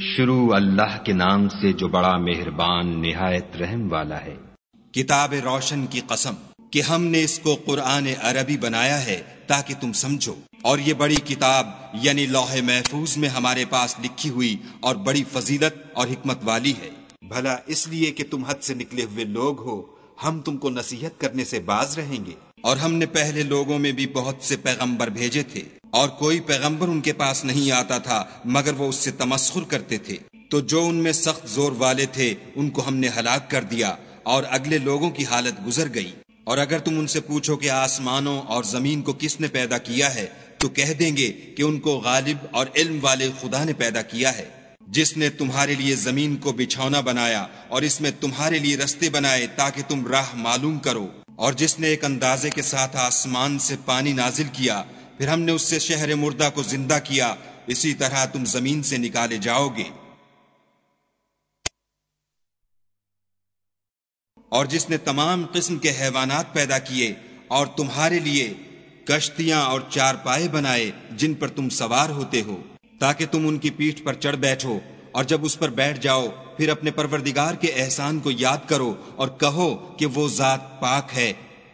شروع اللہ کے نام سے جو بڑا مہربان نہایت رحم والا ہے۔ کتاب روشن کی قسم کہ ہم نے اس کو قرآن عربی بنایا ہے تاکہ تم سمجھو۔ اور یہ بڑی کتاب یعنی لوح محفوظ میں ہمارے پاس لکھی ہوئی اور بڑی فضیلت اور حکمت والی ہے۔ بھلا اس لیے کہ تم حد سے نکلے ہوئے لوگ ہو، ہم تم کو نصیحت کرنے سے باز رہیں گے۔ اور ہم نے پہلے لوگوں میں بھی بہت سے پیغمبر بھیجے تھے۔ اور کوئی پیغمبر ان کے پاس نہیں آتا تھا، مگر وہ اس سے تمسخر کرتے تھے۔ تو جو ان میں سخت زور والے تھے، ان کو ہم نے ہلاک کر دیا اور اگلے لوگوں کی حالت گزر گئی۔ اور اگر تم ان سے پوچھو کہ آسمانوں اور زمین کو کس نے پیدا کیا ہے، تو کہہ دیں گے کہ ان کو غالب اور علم والے خدا نے پیدا کیا ہے۔ جس نے تمہارے لیے زمین کو بچھونا بنایا اور اس میں تمہارے لیے رستے بنائے تاکہ تم راہ معلوم کرو۔ اور جس نے ایک اندازے کے ساتھ آسمان سے پانی نازل کیا پھر ہم نے اس سے شہر مردہ کو زندہ کیا، اسی طرح تم زمین سے نکالے جاؤ گے۔ اور جس نے تمام قسم کے حیوانات پیدا کیے اور تمہارے لیے کشتیاں اور چار پائے بنائے جن پر تم سوار ہوتے ہو، تاکہ تم ان کی پیٹھ پر چڑھ بیٹھو اور جب اس پر بیٹھ جاؤ، پھر اپنے پروردگار کے احسان کو یاد کرو اور کہو کہ وہ ذات پاک ہے۔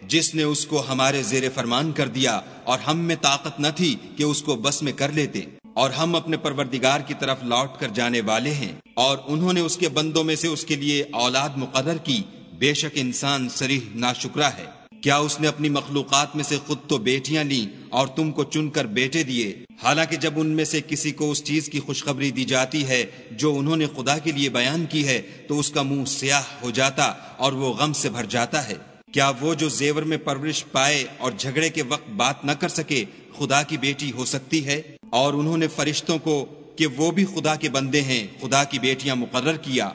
جس نے اس کو ہمارے زیر فرمان کر دیا اور ہم میں طاقت نہ تھی کہ اس کو بس میں کر لیتے اور ہم اپنے پروردگار کی طرف لوٹ کر جانے والے ہیں اور انہوں نے اس کے بندوں میں سے اس کے لیے اولاد مقرر کی بے شک انسان سریح نا ہے کیا اس نے اپنی مخلوقات میں سے خود تو بیٹیاں لی اور تم کو چن کر بیٹے دیے حالانکہ جب ان میں سے کسی کو اس چیز کی خوشخبری دی جاتی ہے جو انہوں نے خدا کے لیے بیان کی ہے تو اس کا منہ سیاہ ہو جاتا اور وہ غم سے بھر جاتا ہے کیا وہ جو زیور میں پرورش پائے اور جھگڑے کے وقت بات نہ کر سکے خدا کی بیٹی ہو سکتی ہے؟ اور انہوں نے فرشتوں کو کہ وہ بھی خدا کے بندے ہیں، خدا کی بیٹیاں مقرر کیا۔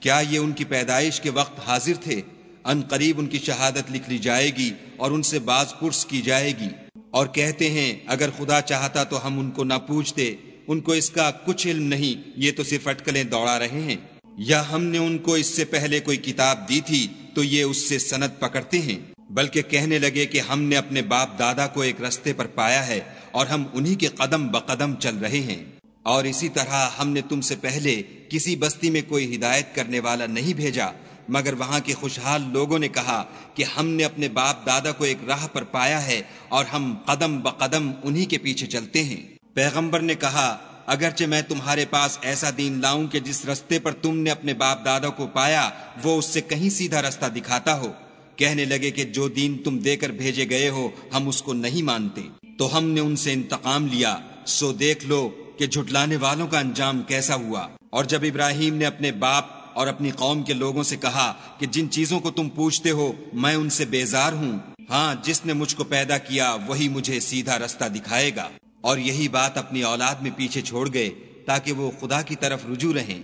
کیا یہ ان کی پیدائش کے وقت حاضر تھے؟ ان قریب ان کی شہادت لکھ لی جائے گی اور ان سے باز پرس کی جائے گی۔ اور کہتے ہیں، اگر خدا چاہتا تو ہم ان کو نہ پوچھتے۔ ان کو اس کا کچھ علم نہیں، یہ تو صرف اٹکلیں دوڑا رہے ہیں۔ یا ہم نے ان کو اس سے پہلے کوئی کتاب دی تھی تو یہ اس سے سند پکڑتے ہیں، بلکہ کہنے لگے کہ ہم نے اپنے باپ دادا کو ایک رستے پر پایا ہے اور ہم انہی کے قدم بقدم چل رہے ہیں۔ اور اسی طرح ہم نے تم سے پہلے کسی بستی میں کوئی ہدایت کرنے والا نہیں بھیجا، مگر وہاں کے خوشحال لوگوں نے کہا کہ ہم نے اپنے باپ دادا کو ایک راہ پر پایا ہے اور ہم قدم بقدم انہی کے پیچھے چلتے ہیں۔ پیغمبر نے کہا اگرچہ میں تمہارے پاس ایسا دین لاؤں کہ جس رستے پر تم نے اپنے باپ دادا کو پایا، وہ اس سے کہیں سیدھا رستہ دکھاتا ہو۔ کہنے لگے کہ جو دین تم دے کر بھیجے گئے ہو، ہم اس کو نہیں مانتے۔ تو ہم نے ان سے انتقام لیا۔ سو دیکھ لو کہ جھٹلانے والوں کا انجام کیسا ہوا۔ اور جب ابراہیم نے اپنے باپ اور اپنی قوم کے لوگوں سے کہا کہ جن چیزوں کو تم پوچھتے ہو، میں ان سے بیزار ہوں۔ ہاں جس نے مجھ کو پیدا کیا، وہی مجھے سیدھا رستہ دکھائے گا۔ اور یہی بات اپنی اولاد میں پیچھے چھوڑ گئے تاکہ وہ خدا کی طرف رجوع رہیں۔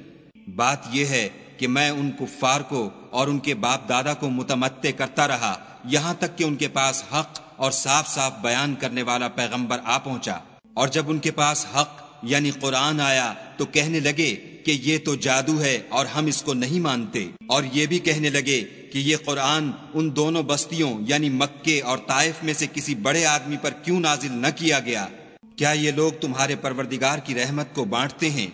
بات یہ ہے کہ میں ان کفار کو اور ان کے باپ دادا کو متمتع کرتا رہا، یہاں تک کہ ان کے پاس حق اور صاف صاف بیان کرنے والا پیغمبر آ پہنچا۔ اور جب ان کے پاس حق یعنی قرآن آیا تو کہنے لگے کہ یہ تو جادو ہے اور ہم اس کو نہیں مانتے۔ اور یہ بھی کہنے لگے کہ یہ قرآن ان دونوں بستیوں یعنی مکے اور طائف میں سے کسی بڑے آدمی پر کیوں نازل نہ کیا گیا؟ کیا یہ لوگ تمہارے پروردگار کی رحمت کو بانٹتے ہیں؟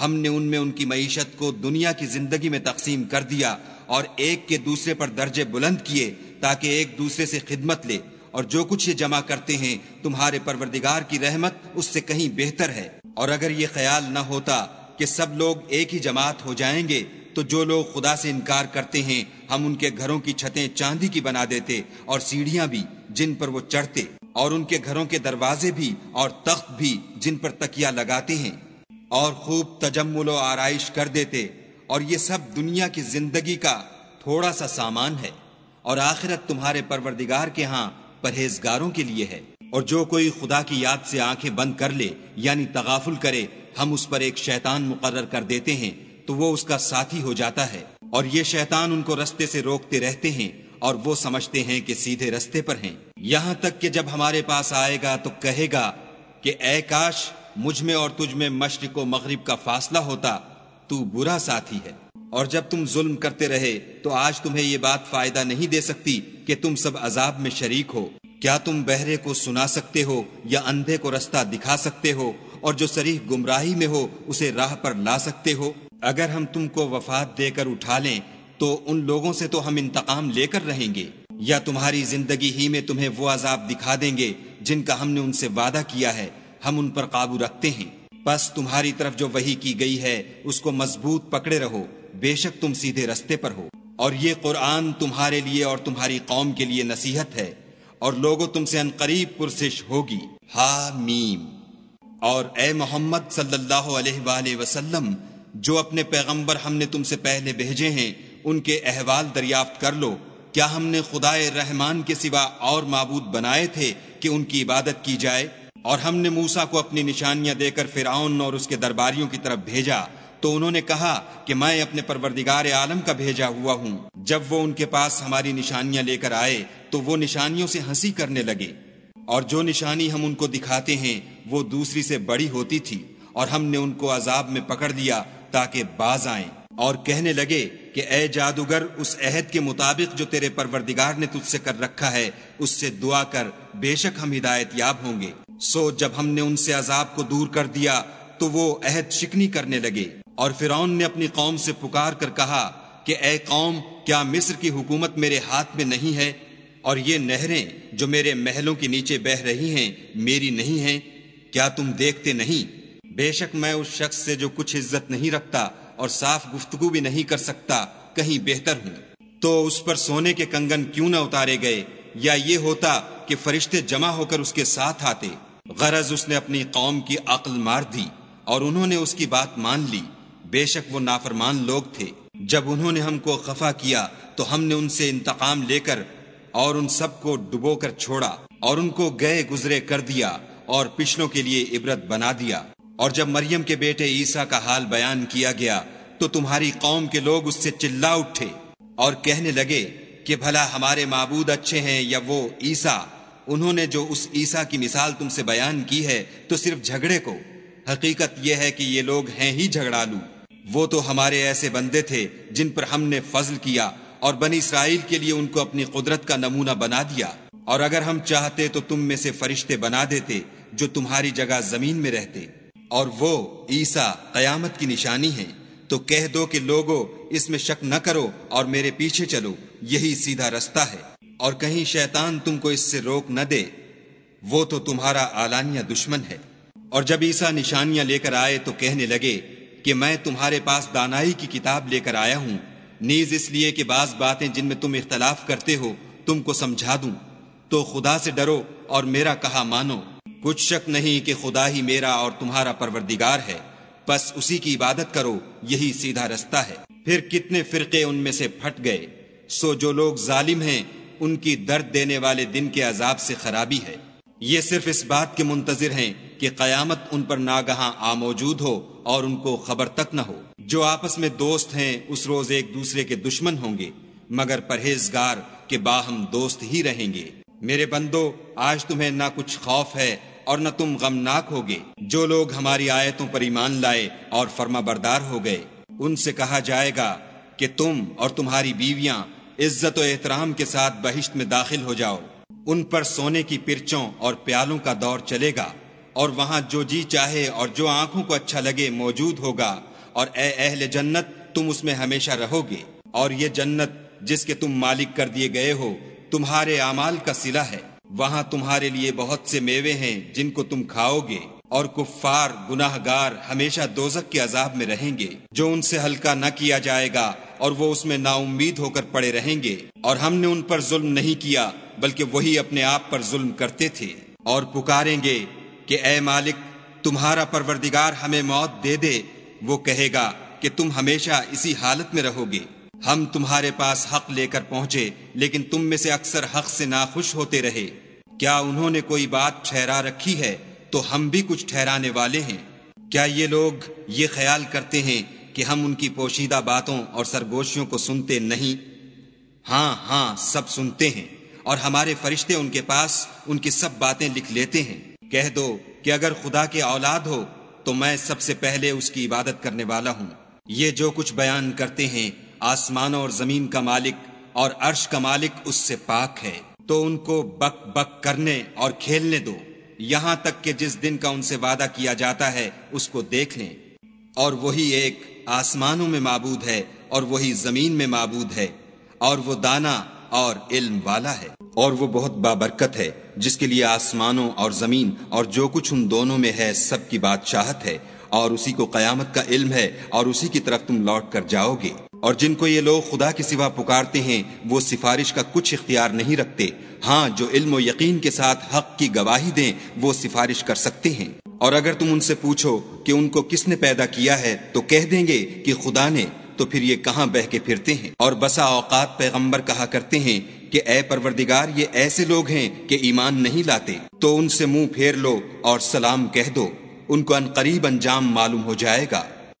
ہم نے ان میں ان کی معیشت کو دنیا کی زندگی میں تقسیم کر دیا اور ایک کے دوسرے پر درجے بلند کیے تاکہ ایک دوسرے سے خدمت لے اور جو کچھ یہ جمع کرتے ہیں، تمہارے پروردگار کی رحمت اس سے کہیں بہتر ہے۔ اور اگر یہ خیال نہ ہوتا کہ سب لوگ ایک ہی جماعت ہو جائیں گے، تو جو لوگ خدا سے انکار کرتے ہیں، ہم ان کے گھروں کی چھتیں چاندی کی بنا دیتے اور سیڑھیاں بھی جن پر وہ چڑھتے۔ اور ان کے گھروں کے دروازے بھی اور تخت بھی جن پر تکیا لگاتے ہیں اور خوب تجمل و آرائش کر دیتے اور یہ سب دنیا کی زندگی کا تھوڑا سا سامان ہے اور آخرت تمہارے پروردگار کے ہاں پرہیزگاروں کے لیے ہے اور جو کوئی خدا کی یاد سے آنکھیں بند کر لے یعنی تغافل کرے، ہم اس پر ایک شیطان مقرر کر دیتے ہیں، تو وہ اس کا ساتھی ہو جاتا ہے اور یہ شیطان ان کو رستے سے روکتے رہتے ہیں اور وہ سمجھتے ہیں کہ سیدھے رستے پر ہیں۔ یہاں تک کہ جب ہمارے پاس آئے گا تو کہے گا کہ اے کاش، مجھ میں اور تجھ میں مشرق و مغرب کا فاصلہ ہوتا، تو برا ساتھی ہے۔ اور جب تم ظلم کرتے رہے، تو آج تمہیں یہ بات فائدہ نہیں دے سکتی کہ تم سب عذاب میں شریک ہو۔ کیا تم بہرے کو سنا سکتے ہو یا اندھے کو رستہ دکھا سکتے ہو؟ اور جو سریح گمراہی میں ہو، اسے راہ پر لا سکتے ہو؟ اگر ہم تم کو وفات دے کر اٹھا لیں، تو ان لوگوں سے تو ہم انتقام لے کر رہیں گے۔ یا تمہاری زندگی ہی میں تمہیں وہ عذاب دکھا دیں گے جن کا ہم نے ان سے وعدہ کیا ہے، ہم ان پر قابو رکھتے ہیں۔ بس تمہاری طرف جو وہی کی گئی ہے، اس کو مضبوط پکڑے رہو۔ بے شک تم سیدھے رستے پر ہو۔ اور یہ قرآن تمہارے لیے اور تمہاری قوم کے لیے نصیحت ہے۔ اور لوگوں تم سے انقریب پرسش ہوگی۔ ہا میم اور اے محمد صلی اللہ علیہ وآلہ وسلم، جو اپنے پیغمبر ہم نے تم سے پہلے بھیجے ہیں، ان کے احوال دریافت کر لو۔ کیا ہم نے خدا رحمان کے سوا اور معبود بنائے تھے کہ ان کی عبادت کی جائے؟ اور ہم نے موسا کو اپنی نشانیاں دے کر فرعون اور اس کے درباریوں کی طرف بھیجا، تو انہوں نے کہا کہ میں اپنے پروردگار عالم کا بھیجا ہوا ہوں۔ جب وہ ان کے پاس ہماری نشانیاں لے کر آئے، تو وہ نشانیوں سے ہنسی کرنے لگے۔ اور جو نشانی ہم ان کو دکھاتے ہیں، وہ دوسری سے بڑی ہوتی تھی، اور ہم نے ان کو عذاب میں پکڑ دیا تاکہ باز آئیں۔ اور کہنے لگے کہ اے جادوگر، اس عہد کے مطابق جو تیرے پروردگار نے تجھ سے کر رکھا ہے، اس سے دعا کر، بے شک ہم ہدایت یاب ہوں گے۔ سو جب ہم نے ان سے عذاب کو دور کر دیا، تو وہ عہد شکنی کرنے لگے۔ اور فرعون نے اپنی قوم سے پکار کر کہا کہ اے قوم، کیا مصر کی حکومت میرے ہاتھ میں نہیں ہے؟ اور یہ نہریں جو میرے محلوں کے نیچے بہ رہی ہیں، میری نہیں ہیں؟ کیا تم دیکھتے نہیں؟ بے شک میں اس شخص سے جو کچھ عزت نہیں رکھتا اور صاف گفتگو بھی نہیں کر سکتا، کہیں بہتر ہوں۔ تو اس پر سونے کے کنگن کیوں نہ اتارے گئے؟ یا یہ ہوتا کہ فرشتے جمع ہو کر اس کے ساتھ آتے۔ غرض اس نے اپنی قوم کی عقل مار دی اور انہوں نے اس کی بات مان لی۔ بے شک وہ نافرمان لوگ تھے۔ جب انہوں نے ہم کو خفا کیا، تو ہم نے ان سے انتقام لے کر اور ان سب کو ڈبو کر چھوڑا اور ان کو گئے گزرے کر دیا اور پچھلوں کے لیے عبرت بنا دیا۔ اور جب مریم کے بیٹے عیسیٰ کا حال بیان کیا گیا، تو تمہاری قوم کے لوگ اس سے چلا اٹھے اور کہنے لگے کہ بھلا ہمارے معبود اچھے ہیں یا وہ عیسیٰ؟ انہوں نے جو اس عیسیٰ کی مثال تم سے بیان کی ہے، تو صرف جھگڑے کو۔ حقیقت یہ ہے کہ یہ لوگ ہیں ہی جھگڑالو۔ وہ تو ہمارے ایسے بندے تھے جن پر ہم نے فضل کیا اور بنی اسرائیل کے لیے ان کو اپنی قدرت کا نمونہ بنا دیا۔ اور اگر ہم چاہتے تو تم میں سے فرشتے بنا دیتے جو تمہاری جگہ زمین میں رہتے۔ اور وہ عیسا قیامت کی نشانی ہے تو کہہ دو کہ لوگو، اس میں شک نہ کرو اور میرے پیچھے چلو، یہی سیدھا رستہ ہے۔ اور کہیں شیطان تم کو اس سے روک نہ دے، وہ تو تمہارا اعلانیہ دشمن ہے۔ اور جب عیسا نشانیاں لے کر آئے تو کہنے لگے کہ میں تمہارے پاس دانائی کی کتاب لے کر آیا ہوں۔ نیز اس لیے کہ بعض باتیں جن میں تم اختلاف کرتے ہو، تم کو سمجھا دوں۔ تو خدا سے ڈرو اور میرا کہا مانو۔ کچھ شک نہیں کہ خدا ہی میرا اور تمہارا پروردگار ہے۔ بس اسی کی عبادت کرو، یہی سیدھا رستہ ہے۔ پھر کتنے فرقے ان میں سے پھٹ گئے۔ سو جو لوگ ظالم ہیں، ان کی درد دینے والے دن کے عذاب سے خرابی ہے۔ یہ صرف اس بات کے منتظر ہیں کہ قیامت ان پر ناگہاں آ موجود ہو اور ان کو خبر تک نہ ہو۔ جو آپس میں دوست ہیں، اس روز ایک دوسرے کے دشمن ہوں گے۔ مگر پرہیزگار کے باہم دوست ہی رہیں گے۔ میرے بندو، آج تمہیں نہ کچھ خوف ہے اور نہ تم غمناک ہوگے۔ جو لوگ ہماری آیتوں پر ایمان لائے اور فرما بردار ہو گئے، ان سے کہا جائے گا کہ تم اور تمہاری بیویاں عزت و احترام کے ساتھ بہشت میں داخل ہو جاؤ۔ ان پر سونے کی پرچوں اور پیالوں کا دور چلے گا، اور وہاں جو جی چاہے اور جو آنکھوں کو اچھا لگے موجود ہوگا۔ اور اے اہل جنت، تم اس میں ہمیشہ رہو گے اور یہ جنت جس کے تم مالک کر دیے گئے ہو، تمہارے اعمال کا سلا ہے۔ وہاں تمہارے لیے بہت سے میوے ہیں جن کو تم کھاؤ گے اور کفار گناہ گار ہمیشہ دوزک کے عذاب میں رہیں گے، جو ان سے ہلکا نہ کیا جائے گا اور وہ اس میں نا امید ہو کر پڑے رہیں گے۔ اور ہم نے ان پر ظلم نہیں کیا، بلکہ وہی اپنے آپ پر ظلم کرتے تھے۔ اور پکاریں گے کہ اے مالک، تمہارا پروردگار ہمیں موت دے دے، وہ کہے گا کہ تم ہمیشہ اسی حالت میں رہو گے۔ ہم تمہارے پاس حق لے کر پہنچے، لیکن تم میں سے اکثر حق سے ناخوش ہوتے رہے۔ کیا انہوں نے کوئی بات ٹھہرا رکھی ہے تو ہم بھی کچھ ٹھہرانے والے ہیں؟ کیا یہ لوگ یہ خیال کرتے ہیں کہ ہم ان کی پوشیدہ باتوں اور سرگوشیوں کو سنتے نہیں؟ ہاں ہاں سب سنتے ہیں اور ہمارے فرشتے ان کے پاس ان کی سب باتیں لکھ لیتے ہیں۔ کہہ دو کہ اگر خدا کے اولاد ہو تو میں سب سے پہلے اس کی عبادت کرنے والا ہوں۔ یہ جو کچھ بیان کرتے ہیں، آسمانوں اور زمین کا مالک اور عرش کا مالک اس سے پاک ہے۔ تو ان کو بک بک کرنے اور کھیلنے دو۔ یہاں تک کہ جس دن کا ان سے وعدہ کیا جاتا ہے، اس کو دیکھ لیں۔ اور وہی ایک آسمانوں میں معبود ہے اور وہی زمین میں معبود ہے۔ اور وہ دانا اور علم والا ہے۔ اور وہ بہت بابرکت ہے، جس کے لیے آسمانوں اور زمین اور جو کچھ ان دونوں میں ہے، سب کی بادشاہت ہے۔ اور اسی کو قیامت کا علم ہے اور اسی کی طرف تم لوٹ کر جاؤ گے۔ اور جن کو یہ لوگ خدا کے سوا پکارتے ہیں، وہ سفارش کا کچھ اختیار نہیں رکھتے۔ ہاں جو علم و یقین کے ساتھ حق کی گواہی دیں، وہ سفارش کر سکتے ہیں۔ اور اگر تم ان سے پوچھو کہ ان کو کس نے پیدا کیا ہے، تو کہہ دیں گے کہ خدا نے۔ تو پھر یہ کہاں بہ کے پھرتے ہیں؟ اور بسا اوقات پیغمبر کہا کرتے ہیں کہ، اے پروردگار، یہ ایسے لوگ ہیں کہ ایمان نہیں لاتے۔ تو ان سے منہ پھیر لو اور سلام کہہ دو۔ ان کو ان قریب انجام معلوم ہو جائے گا۔